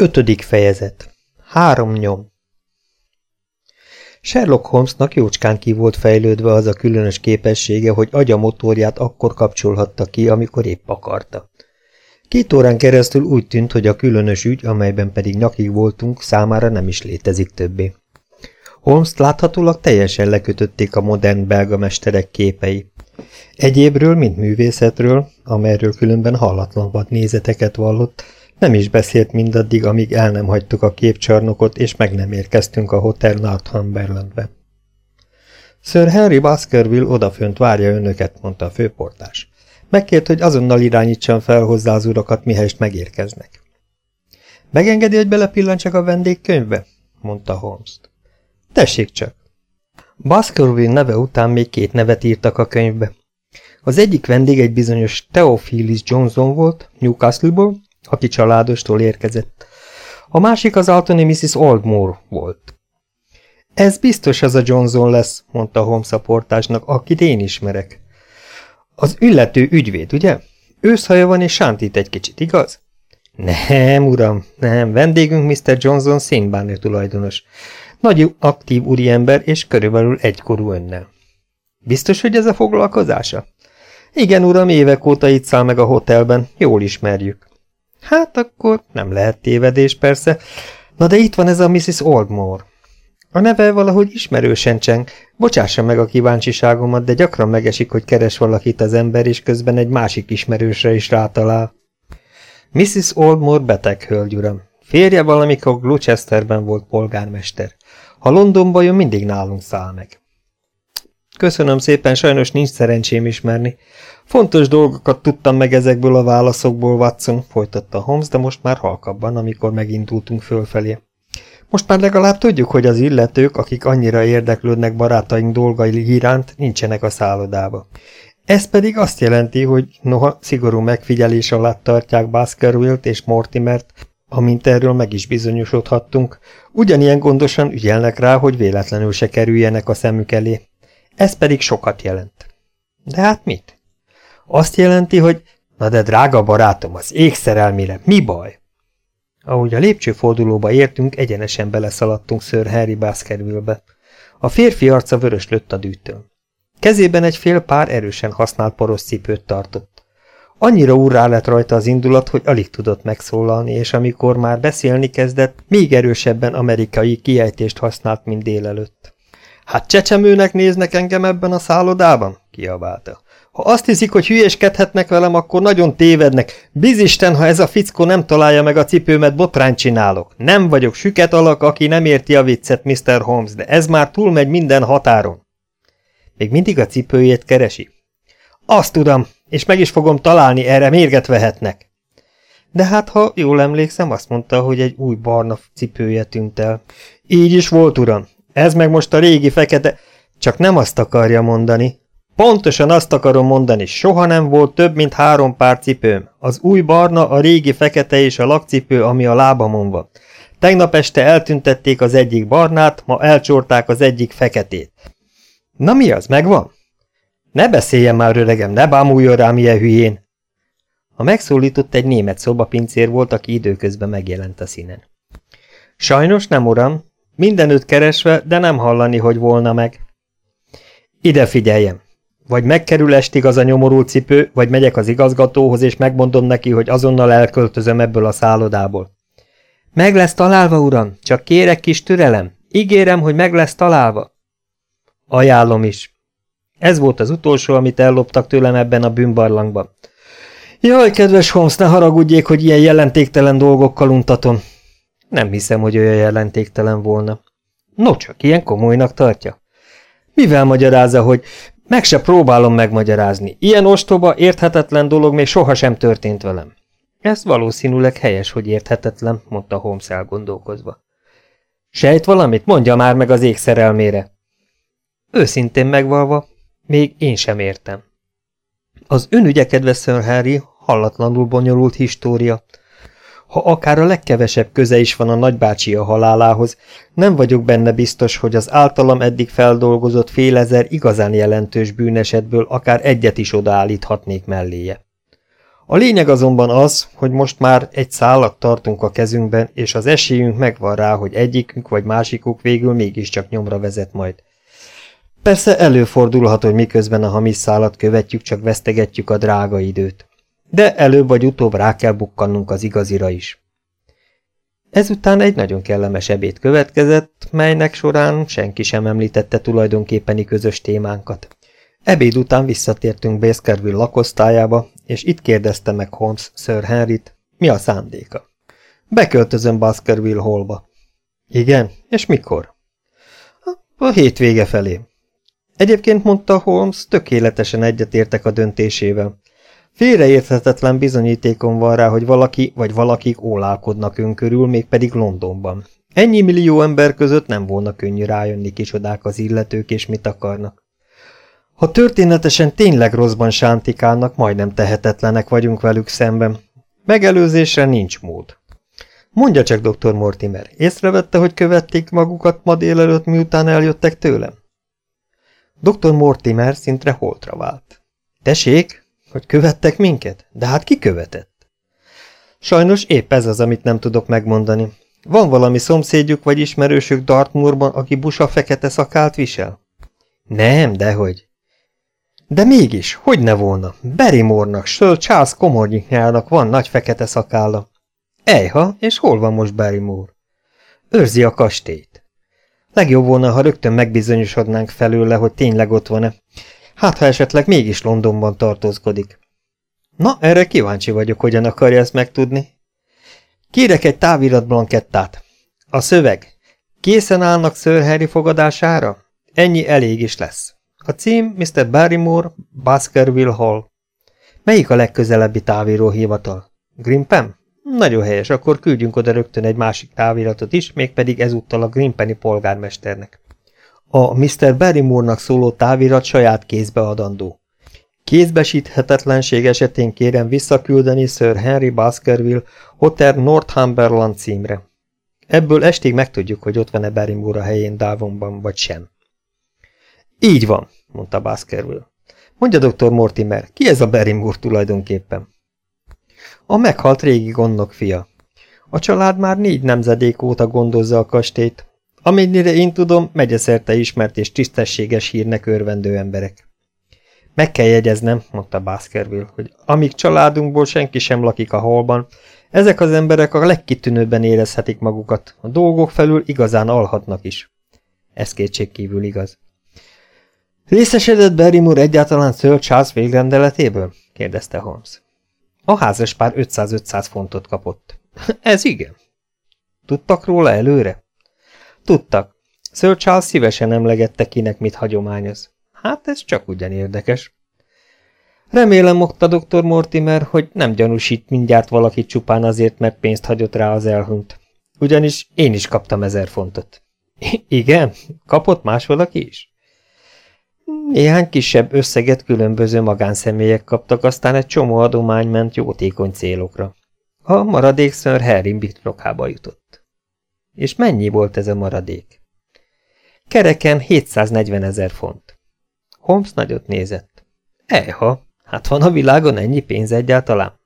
Ötödik fejezet. Három nyom. Sherlock Holmesnak jócskán ki volt fejlődve az a különös képessége, hogy agya motorját akkor kapcsolhatta ki, amikor épp akarta. Két órán keresztül úgy tűnt, hogy a különös ügy, amelyben pedig nyakig voltunk, számára nem is létezik többé. holmes láthatólag teljesen lekötötték a modern belga mesterek képei. Egyébről, mint művészetről, amelyről különben hallatlan nézeteket vallott, nem is beszélt mindaddig, amíg el nem hagytuk a képcsarnokot, és meg nem érkeztünk a Hotel Northumberlandbe. Sir Henry Baskerville odafönt várja önöket, mondta a főportás. Megkért, hogy azonnal irányítsam fel hozzá az urakat, mihelyest megérkeznek. Megengedi, hogy belepillantsak a vendégkönyvbe? mondta Holmes. Tessék csak. Baskerville neve után még két nevet írtak a könyvbe. Az egyik vendég egy bizonyos Theophilus Johnson volt, Newcastle-ból, aki családostól érkezett. A másik az Altoni Mrs. Oldmore volt. Ez biztos az a Johnson lesz, mondta Holmes a portásnak, akit én ismerek. Az illető ügyvéd, ugye? Őszhaja van és sántít egy kicsit, igaz? Nem, uram, nem, vendégünk Mr. Johnson szénbánő tulajdonos. Nagy aktív úriember és körülbelül egykorú önnel. Biztos, hogy ez a foglalkozása? Igen, uram, évek óta itt száll meg a hotelben, jól ismerjük. Hát akkor nem lehet tévedés, persze. Na de itt van ez a Mrs. Oldmore. A neve valahogy ismerősen cseng. Bocsássa meg a kíváncsiságomat, de gyakran megesik, hogy keres valakit az ember, és közben egy másik ismerősre is rátalál. Mrs. Oldmore beteg hölgy, uram. Férje valamikor Gloucesterben volt polgármester. Ha Londonba jön, mindig nálunk száll meg. Köszönöm szépen, sajnos nincs szerencsém ismerni. Fontos dolgokat tudtam meg ezekből a válaszokból, Watson, folytatta Holmes, de most már halkabban, amikor megindultunk fölfelé. Most már legalább tudjuk, hogy az illetők, akik annyira érdeklődnek barátaink dolgai iránt, nincsenek a szállodába. Ez pedig azt jelenti, hogy noha szigorú megfigyelés alatt tartják Baskerville-t és Mortimert, amint erről meg is bizonyosodhattunk, ugyanilyen gondosan ügyelnek rá, hogy véletlenül se kerüljenek a szemük elé. Ez pedig sokat jelent. De hát mit? Azt jelenti, hogy na de drága barátom, az égszerelmére, mi baj? Ahogy a lépcsőfordulóba értünk, egyenesen beleszaladtunk Sir Harry Baskerville-be. A férfi arca vöröslött a dűtől. Kezében egy fél pár erősen használt poros cipőt tartott. Annyira úrrá lett rajta az indulat, hogy alig tudott megszólalni, és amikor már beszélni kezdett, még erősebben amerikai kiejtést használt, mint délelőtt. Hát csecsemőnek néznek engem ebben a szállodában? kiabálta. Ha azt hiszik, hogy hülyéskedhetnek velem, akkor nagyon tévednek. Bizisten, ha ez a fickó nem találja meg a cipőmet, botrány csinálok. Nem vagyok süket alak, aki nem érti a viccet, Mr. Holmes, de ez már túlmegy minden határon. Még mindig a cipőjét keresi? Azt tudom, és meg is fogom találni, erre mérget vehetnek. De hát, ha jól emlékszem, azt mondta, hogy egy új barna cipője tűnt el. Így is volt, uram. Ez meg most a régi fekete... Csak nem azt akarja mondani, Pontosan azt akarom mondani, soha nem volt több, mint három pár cipőm. Az új barna, a régi fekete és a lakcipő, ami a lábamon van. Tegnap este eltüntették az egyik barnát, ma elcsorták az egyik feketét. Na mi az, megvan? Ne beszéljen már, öregem, ne bámuljon rám ilyen hülyén. A megszólított egy német szobapincér volt, aki időközben megjelent a színen. Sajnos nem, uram. Mindenütt keresve, de nem hallani, hogy volna meg. Ide figyeljem! Vagy megkerül estig az a nyomorult cipő, vagy megyek az igazgatóhoz, és megmondom neki, hogy azonnal elköltözöm ebből a szállodából. Meg lesz találva, uram, csak kérek kis türelem. Ígérem, hogy meg lesz találva. Ajánlom is. Ez volt az utolsó, amit elloptak tőlem ebben a bűnbarlangban. Jaj, kedves Holmes, ne haragudjék, hogy ilyen jelentéktelen dolgokkal untatom. Nem hiszem, hogy olyan jelentéktelen volna. No, csak ilyen komolynak tartja. Mivel magyarázza, hogy meg se próbálom megmagyarázni. Ilyen ostoba, érthetetlen dolog még sohasem történt velem. Ez valószínűleg helyes, hogy érthetetlen, mondta Holmes elgondolkozva. Sejt valamit? Mondja már meg az ég szerelmére. Őszintén megvalva, még én sem értem. Az önügye, kedves Sir Harry, hallatlanul bonyolult história, ha akár a legkevesebb köze is van a nagybácsia halálához, nem vagyok benne biztos, hogy az általam eddig feldolgozott félezer igazán jelentős bűnesetből akár egyet is odaállíthatnék melléje. A lényeg azonban az, hogy most már egy szállat tartunk a kezünkben, és az esélyünk megvan rá, hogy egyikünk vagy másikuk végül mégiscsak nyomra vezet majd. Persze előfordulhat, hogy miközben a hamis szállat követjük, csak vesztegetjük a drága időt. De előbb vagy utóbb rá kell bukkannunk az igazira is. Ezután egy nagyon kellemes ebéd következett, melynek során senki sem említette tulajdonképpeni közös témánkat. Ebéd után visszatértünk Baskerville lakosztályába, és itt kérdezte meg Holmes Sir Henryt, mi a szándéka. Beköltözöm Baskerville Hallba. Igen, és mikor? A hétvége felé. Egyébként mondta Holmes, tökéletesen egyetértek a döntésével. Félreérthetetlen bizonyítékom van rá, hogy valaki vagy valakik ólálkodnak ön körül, mégpedig Londonban. Ennyi millió ember között nem volna könnyű rájönni kicsodák az illetők és mit akarnak. Ha történetesen tényleg rosszban sántikálnak, majdnem tehetetlenek vagyunk velük szemben. Megelőzésre nincs mód. Mondja csak, dr. Mortimer, észrevette, hogy követték magukat ma délelőtt, miután eljöttek tőlem? Dr. Mortimer szintre holtra vált. Tessék, hogy követtek minket? De hát ki követett? Sajnos épp ez az, amit nem tudok megmondani. Van valami szomszédjuk vagy ismerősük Dartmoorban, aki busa fekete szakált visel? Nem, dehogy. De mégis, hogy ne volna? Barrymore-nak, Sir Charles komornyiknyának van nagy fekete szakálla. Ejha, és hol van most Barrymore? Őrzi a kastélyt. Legjobb volna, ha rögtön megbizonyosodnánk felőle, hogy tényleg ott van-e. Hát, ha esetleg mégis Londonban tartózkodik. Na, erre kíváncsi vagyok, hogyan akarja ezt megtudni. Kérek egy táviratblankettát. A szöveg. Készen állnak Sir Harry fogadására? Ennyi elég is lesz. A cím Mr. Barrymore, Baskerville Hall. Melyik a legközelebbi távíróhivatal? Grimpem? Nagyon helyes, akkor küldjünk oda rögtön egy másik táviratot is, mégpedig ezúttal a Grimpeni polgármesternek. A Mr. Barrymore-nak szóló távirat saját kézbe adandó. Kézbesíthetetlenség esetén kérem visszaküldeni Sir Henry Baskerville Hotel Northumberland címre. Ebből estig megtudjuk, hogy ott van-e Barrymore a helyén Davonban, vagy sem. Így van, mondta Baskerville. Mondja, dr. Mortimer, ki ez a Barrymore tulajdonképpen? A meghalt régi gondnok fia. A család már négy nemzedék óta gondozza a kastélyt. Amennyire én tudom, megyeszerte ismert és tisztességes hírnek örvendő emberek. Meg kell jegyeznem, mondta Baskerville, hogy amíg családunkból senki sem lakik a holban, ezek az emberek a legkitűnőbben érezhetik magukat, a dolgok felül igazán alhatnak is. Ez kétségkívül igaz. Részesedett Barrymore egyáltalán Sir Charles végrendeletéből? kérdezte Holmes. A házas pár 500-500 fontot kapott. Ez igen. Tudtak róla előre? Tudtak. Sir Charles szívesen emlegette kinek mit hagyományoz. Hát ez csak ugyan érdekes. Remélem, mokta dr. Mortimer, hogy nem gyanúsít mindjárt valaki csupán azért, mert pénzt hagyott rá az elhunyt. Ugyanis én is kaptam ezer fontot. I igen? Kapott más valaki is? Néhány kisebb összeget különböző magánszemélyek kaptak, aztán egy csomó adomány ment jótékony célokra. A maradék ször Harry birtokába jutott. És mennyi volt ez a maradék? Kereken 740 ezer font. Holmes nagyot nézett. Eha, hát van a világon ennyi pénz egyáltalán?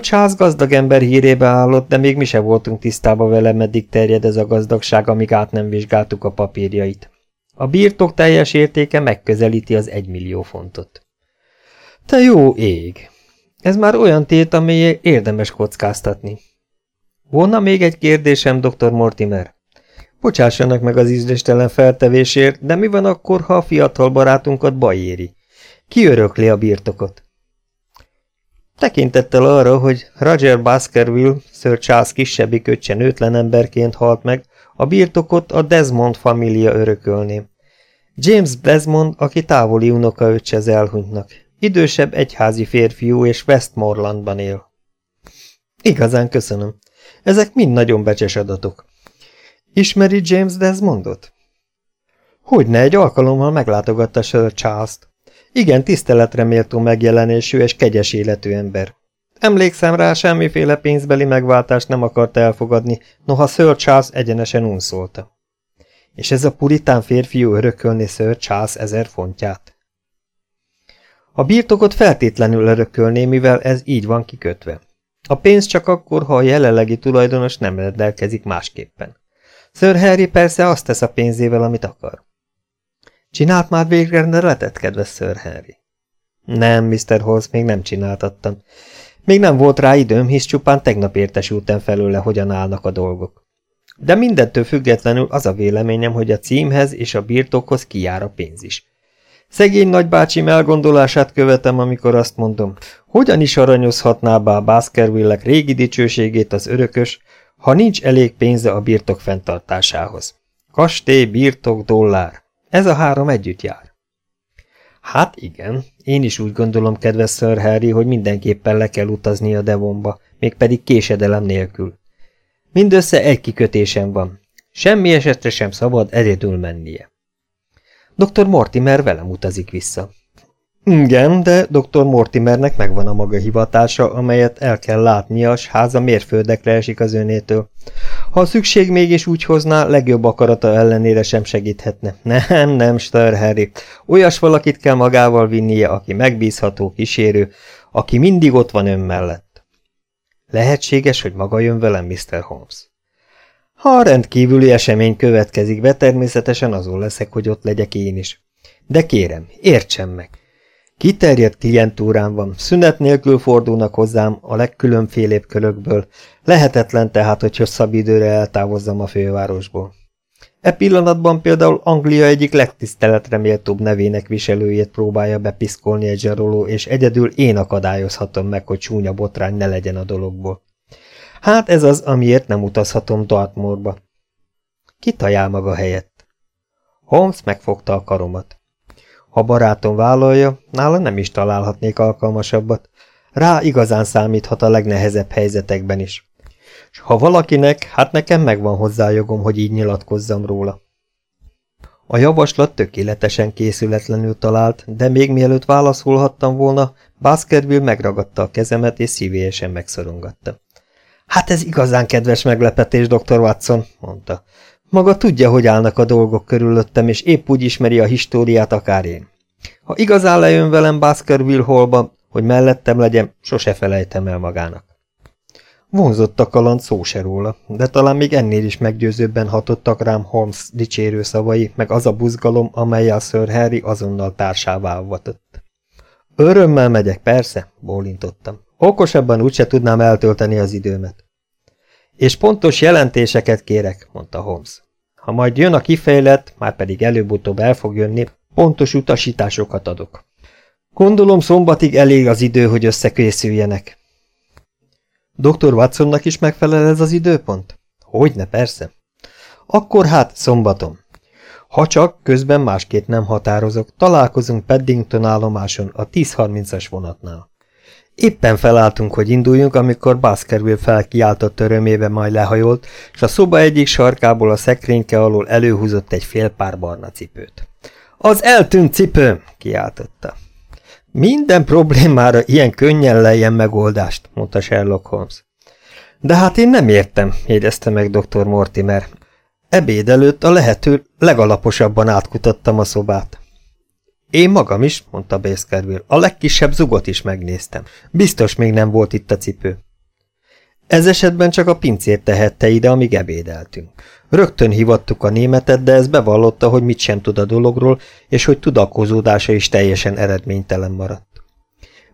Charles gazdag ember hírébe állott, de még mi se voltunk tisztában vele, meddig terjed ez a gazdagság, amíg át nem vizsgáltuk a papírjait. A birtok teljes értéke megközelíti az egymillió fontot. Te jó ég! Ez már olyan tét, amely érdemes kockáztatni. Volna még egy kérdésem, dr. Mortimer. Bocsássanak meg az ízléstelen feltevésért, de mi van akkor, ha a fiatal barátunkat baj éri? Ki örökli a birtokot? Tekintettel arra, hogy Roger Baskerville, Sir Charles kisebbik öccse nőtlen emberként halt meg, a birtokot a Desmond família örökölné. James Desmond, aki távoli unokaöccse az elhunytnak. Idősebb egyházi férfiú és Westmorelandban él. Igazán köszönöm. Ezek mind nagyon becses adatok. Ismeri James Desmondot? Hogyne egy alkalommal meglátogatta Sir Charles-t. Igen, tiszteletre méltó megjelenésű és kegyes életű ember. Emlékszem rá, semmiféle pénzbeli megváltást nem akart elfogadni, noha Sir Charles egyenesen unszolta. És ez a puritán férfiú örökölni Sir Charles ezer fontját. A birtokot feltétlenül örökölné, mivel ez így van kikötve. A pénz csak akkor, ha a jelenlegi tulajdonos nem rendelkezik másképpen. Sir Harry persze azt tesz a pénzével, amit akar. Csinált már végre rendeletet, kedves Sir Henry? Nem, Mr. Holmes, még nem csináltattam. Még nem volt rá időm, hisz csupán tegnap értesültem felőle, hogyan állnak a dolgok. De mindettől függetlenül az a véleményem, hogy a címhez és a birtokhoz kijár a pénz is. Szegény nagybácsim elgondolását követem, amikor azt mondom, hogyan is aranyozhatná a Baskerville-ek régi dicsőségét az örökös, ha nincs elég pénze a birtok fenntartásához. Kastély, birtok, dollár. Ez a három együtt jár. Hát igen, én is úgy gondolom, kedves Sir Harry, hogy mindenképpen le kell utazni a Devonba, mégpedig késedelem nélkül. Mindössze egy kikötésem van. Semmi esetre sem szabad egyedül mennie. Dr. Mortimer velem utazik vissza. Igen, de dr. Mortimernek megvan a maga hivatása, amelyet el kell látnia, s háza mérföldekre esik az önétől. Ha a szükség mégis úgy hozná, legjobb akarata ellenére sem segíthetne. Nem, nem, Star Harry. Olyas valakit kell magával vinnie, aki megbízható kísérő, aki mindig ott van ön mellett. Lehetséges, hogy maga jön velem, Mr. Holmes. Ha rendkívüli esemény következik be, természetesen azon leszek, hogy ott legyek én is. De kérem, értsen meg. Kiterjedt klientúrám van, szünet nélkül fordulnak hozzám a legkülönfélébb körökből, lehetetlen tehát, hogy hosszabb időre eltávozzam a fővárosból. E pillanatban például Anglia egyik legtiszteletre méltóbb nevének viselőjét próbálja bepiszkolni egy zsaroló, és egyedül én akadályozhatom meg, hogy csúnya botrány ne legyen a dologból. Hát ez az, amiért nem utazhatom Dartmoorba. Ki tajál maga helyett? Holmes megfogta a karomat. Ha barátom vállalja, nála nem is találhatnék alkalmasabbat. Rá igazán számíthat a legnehezebb helyzetekben is. S ha valakinek, hát nekem megvan hozzá jogom, hogy így nyilatkozzam róla. A javaslat tökéletesen készületlenül talált, de még mielőtt válaszolhattam volna, Baskerville megragadta a kezemet és szívélyesen megszorongatta. Hát ez igazán kedves meglepetés, dr. Watson, mondta. Maga tudja, hogy állnak a dolgok körülöttem, és épp úgy ismeri a históriát akár én. Ha igazán lejön velem Baskerville Hallba, hogy mellettem legyen, sose felejtem el magának. Vonzott a kaland szó se róla, de talán még ennél is meggyőzőbben hatottak rám Holmes dicsérő szavai, meg az a buzgalom, amelyel Sir Harry azonnal társává avatott. Örömmel megyek, persze, bólintottam. Okosabban úgyse tudnám eltölteni az időmet. És pontos jelentéseket kérek, mondta Holmes. Ha majd jön a kifejlett, már pedig előbb-utóbb el fog jönni, pontos utasításokat adok. Gondolom szombatig elég az idő, hogy összekészüljenek. Dr. Watsonnak is megfelel ez az időpont? Hogyne, persze. Akkor hát szombaton. Ha csak közben másképp nem határozok, találkozunk Paddington állomáson a 10.30-as vonatnál. Éppen felálltunk, hogy induljunk, amikor Baskerville felkiáltott örömébe, majd lehajolt, és a szoba egyik sarkából a szekrényke alól előhúzott egy fél pár barna cipőt. Az eltűnt cipő! kiáltotta. Minden problémára ilyen könnyen lejjen megoldást, mondta Sherlock Holmes. De hát én nem értem, jegyezte meg dr. Mortimer. Ebéd előtt a lehető legalaposabban átkutattam a szobát. Én magam is, mondta Baskerville, a legkisebb zugot is megnéztem. Biztos még nem volt itt a cipő. Ez esetben csak a pincér tehette ide, amíg ebédeltünk. Rögtön hivattuk a németet, de ez bevallotta, hogy mit sem tud a dologról, és hogy tudakozódása is teljesen eredménytelen maradt.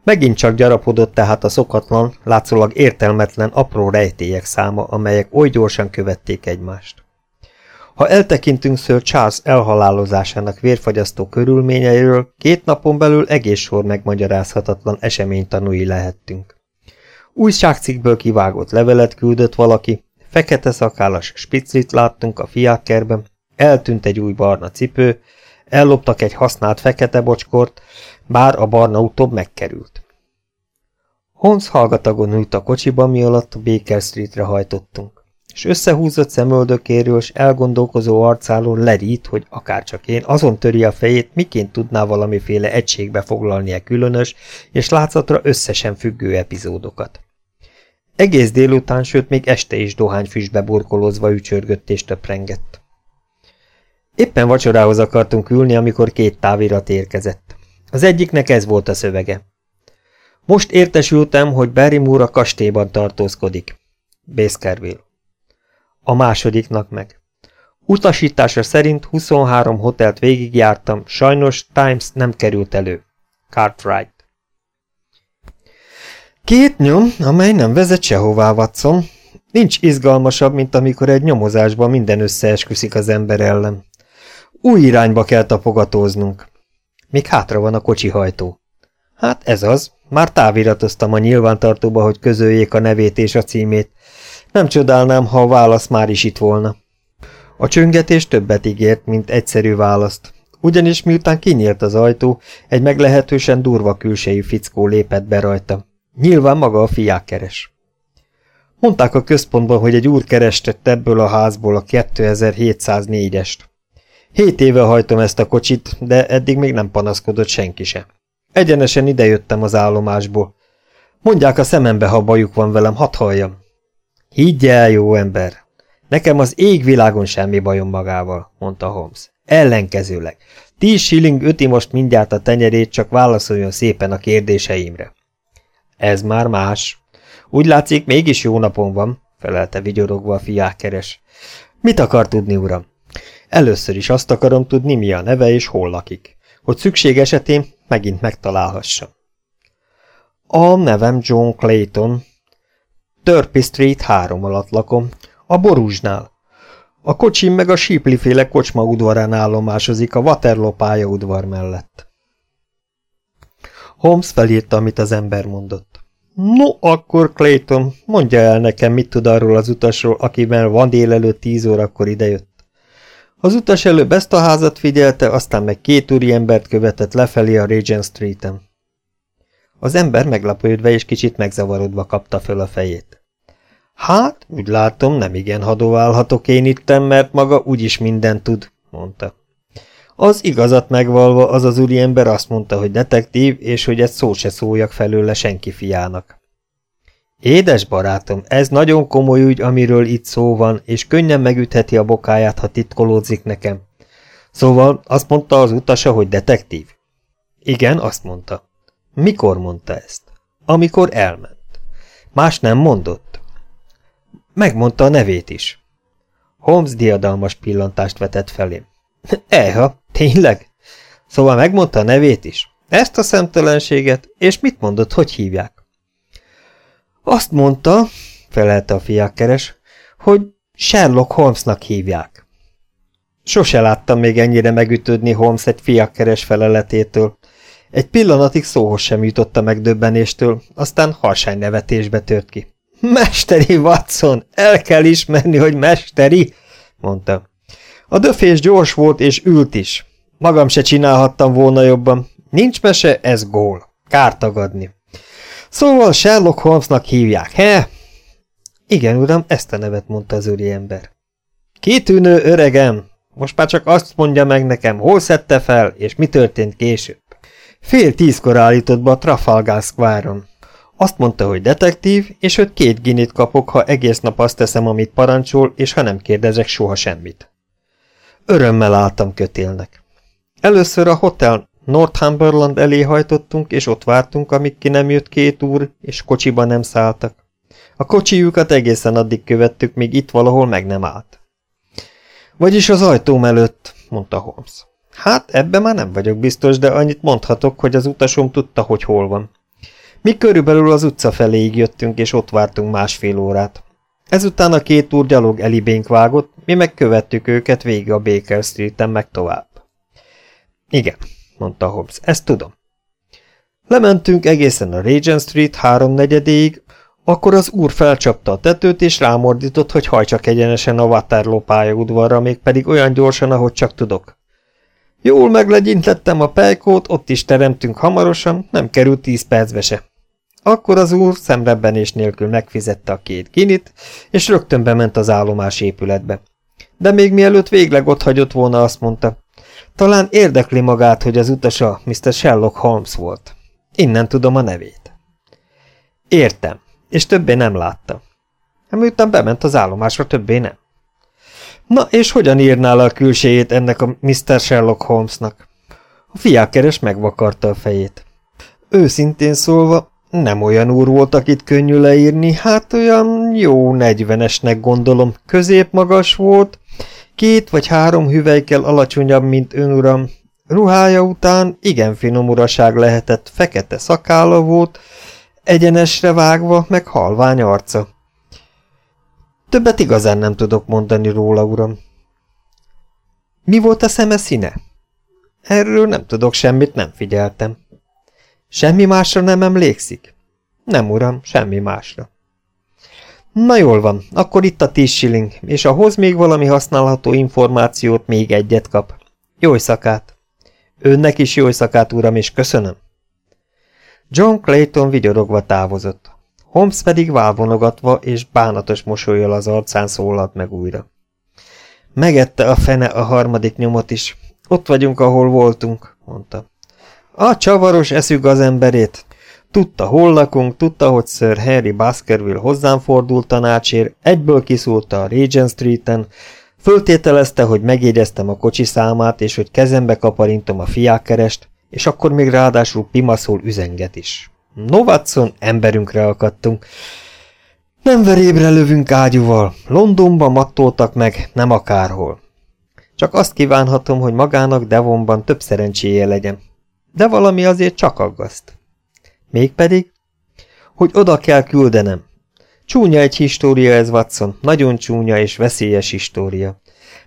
Megint csak gyarapodott tehát a szokatlan, látszólag értelmetlen apró rejtélyek száma, amelyek oly gyorsan követték egymást. Ha eltekintünk Sir Charles elhalálozásának vérfagyasztó körülményeiről, két napon belül egész sor megmagyarázhatatlan esemény tanúi lehettünk. Újságcikkből kivágott levelet küldött valaki, fekete szakállas spiclit láttunk a fiákkerben, eltűnt egy új barna cipő, elloptak egy használt fekete bocskort, bár a barna utóbb megkerült. Holmes hallgatagon ült a kocsiban, mi alatt a Baker Streetre hajtottunk és összehúzott szemöldökéről s elgondolkozó arcáról lerít, hogy akárcsak én, azon töri a fejét, miként tudná valamiféle egységbe foglalnia különös, és látszatra összesen függő epizódokat. Egész délután, sőt még este is dohányfüstbe burkolózva ücsörgött és töprengett. Éppen vacsorához akartunk ülni, amikor két távirat érkezett. Az egyiknek ez volt a szövege. Most értesültem, hogy Barrymore a kastélyban tartózkodik. Baskerville. A másodiknak meg. Utasítása szerint 23 hotelt végigjártam, sajnos Times nem került elő. Cartwright. Két nyom, amely nem vezet sehová, Watson. Nincs izgalmasabb, mint amikor egy nyomozásban minden összeesküszik az ember ellen. Új irányba kell tapogatóznunk. Még hátra van a kocsihajtó. Hát ez az, már táviratoztam a nyilvántartóba, hogy közöljék a nevét és a címét. Nem csodálnám, ha a válasz már is itt volna. A csöngetés többet ígért, mint egyszerű választ. Ugyanis miután kinyílt az ajtó, egy meglehetősen durva külsejű fickó lépett be rajta. Nyilván maga a fiák keres. Mondták a központban, hogy egy úr kerestett ebből a házból a 2704-est. Hét éve hajtom ezt a kocsit, de eddig még nem panaszkodott senki se. Egyenesen idejöttem az állomásból. Mondják a szemembe, ha bajuk van velem, hadd halljam. Higgy el, jó ember! Nekem az égvilágon semmi bajom magával, mondta Holmes. Ellenkezőleg. Tíz shilling öti most mindjárt a tenyerét, csak válaszoljon szépen a kérdéseimre. Ez már más. Úgy látszik, mégis jó napon van, felelte vigyorogva a fiákeres. Mit akar tudni, uram? Először is azt akarom tudni, mi a neve és hol lakik, hogy szükség esetén megint megtalálhassam. A nevem John Clayton. Törpi Street három alatt lakom, a Borúzsnál. A kocsim meg a sípliféle kocsma udvarán állomásozik a Waterloo udvar mellett. Holmes felírta, amit az ember mondott. No, akkor Clayton, mondja el nekem, mit tud arról az utasról, akivel van délelőtt tíz órakor idejött. Az utas előbb ezt a házat figyelte, aztán meg két embert követett lefelé a Regent Street-en. Az ember meglepődve és kicsit megzavarodva kapta föl a fejét. Hát, úgy látom, nem igen hadoválhatok én itten, mert maga úgyis mindent tud, mondta. Az igazat megvalva az az úriember azt mondta, hogy detektív, és hogy egy szó se szóljak felőle senki fiának. Édes barátom, ez nagyon komoly ügy, amiről itt szó van, és könnyen megütheti a bokáját, ha titkolódzik nekem. Szóval azt mondta az utasa, hogy detektív? Igen, azt mondta. Mikor mondta ezt? Amikor elment. Más nem mondott? Megmondta a nevét is. Holmes diadalmas pillantást vetett felém. Eha, tényleg? Szóval megmondta a nevét is? Ezt a szemtelenséget, és mit mondott, hogy hívják? Azt mondta, felelte a fiákkeres, hogy Sherlock Holmesnak hívják. Sose láttam még ennyire megütődni Holmes egy fiakkeres feleletétől. Egy pillanatig szóhoz sem jutott a megdöbbenéstől, aztán harsány nevetésbe tört ki. Mesteri, Watson! El kell ismerni, hogy mesteri! mondta. A döfés gyors volt, és ült is. Magam se csinálhattam volna jobban. Nincs mese, ez gól. Kár tagadni. Szóval Sherlock Holmesnak hívják, he? Igen, uram, ezt a nevet mondta az ember. Kitűnő öregem! Most már csak azt mondja meg nekem, hol szedte fel, és mi történt később. Fél tízkor állított be a Trafalgar Square-on. Azt mondta, hogy detektív, és hogy két ginit kapok, ha egész nap azt teszem, amit parancsol, és ha nem kérdezek soha semmit. Örömmel álltam kötélnek. Először a hotel Northumberland elé hajtottunk, és ott vártunk, amíg ki nem jött két úr, és kocsiba nem szálltak. A kocsijukat egészen addig követtük, míg itt valahol meg nem állt. Vagyis az ajtóm előtt, mondta Holmes. Hát, ebben már nem vagyok biztos, de annyit mondhatok, hogy az utasom tudta, hogy hol van. Mi körülbelül az utca feléig jöttünk, és ott vártunk másfél órát. Ezután a két úr gyalog elibénk vágott, mi megkövettük őket végig a Baker Street-en meg tovább. Igen, mondta Hobbs. Ezt tudom. Lementünk egészen a Regent Street háromnegyedéig, akkor az úr felcsapta a tetőt, és rámordított, hogy hajtsak egyenesen a Waterloo pályaudvarra, még pedig olyan gyorsan, ahogy csak tudok. Jól meglegyintettem a pejkót, ott is teremtünk hamarosan, nem került tíz percbe se. Akkor az úr szemrebbenés nélkül megfizette a két ginit, és rögtön bement az állomás épületbe. De még mielőtt végleg ott hagyott volna, azt mondta, talán érdekli magát, hogy az utasa Mr. Sherlock Holmes volt. Innen tudom a nevét. Értem, és többé nem látta. Miután bement az állomásra, többé nem. Na, és hogyan írná a külsejét ennek a Mr. Sherlock Holmesnak? A fiákeres megvakarta a fejét. Őszintén szólva, nem olyan úr volt, akit könnyű leírni, hát olyan jó negyvenesnek gondolom, középmagas volt, két vagy három hüvelykkel alacsonyabb, mint ön uram. Ruhája után igen finom uraság lehetett, fekete szakálla volt, egyenesre vágva, meg halvány arca. Többet igazán nem tudok mondani róla, uram. Mi volt a szeme színe? Erről nem tudok semmit, nem figyeltem. Semmi másra nem emlékszik? Nem, uram, semmi másra. Na jól van, akkor itt a tíz shilling, és a hoz még valami használható információt még egyet kap. Jó szakát! Önnek is jó szakát, uram, és köszönöm. John Clayton vigyorogva távozott. Holmes pedig válvonogatva és bánatos mosolyjal az arcán szólalt meg újra. Megette a fene a harmadik nyomot is. Ott vagyunk, ahol voltunk, mondta. A csavaros eszű az emberét. Tudta, hol lakunk, tudta, hogy Sir Harry Baskerville hozzám fordult tanácsért, egyből kiszúrta a Regent Street-en, föltételezte, hogy megjegyeztem a kocsi számát, és hogy kezembe kaparintom a fiákerest, és akkor még ráadásul pimaszul üzenget is. No, Watson, emberünkre akadtunk. Nem verébre lövünk ágyúval, Londonban mattoltak meg, nem akárhol. Csak azt kívánhatom, hogy magának Devonban több szerencséje legyen. De valami azért csak aggaszt. Mégpedig, hogy oda kell küldenem. Csúnya egy história ez, Watson, nagyon csúnya és veszélyes história.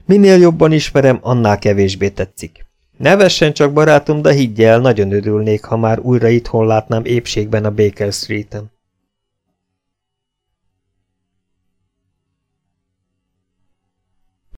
Minél jobban ismerem, annál kevésbé tetszik. Nevessen csak, barátom, de higgy el, nagyon örülnék, ha már újra itthon látnám épségben a Baker Street-en.